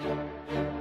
Música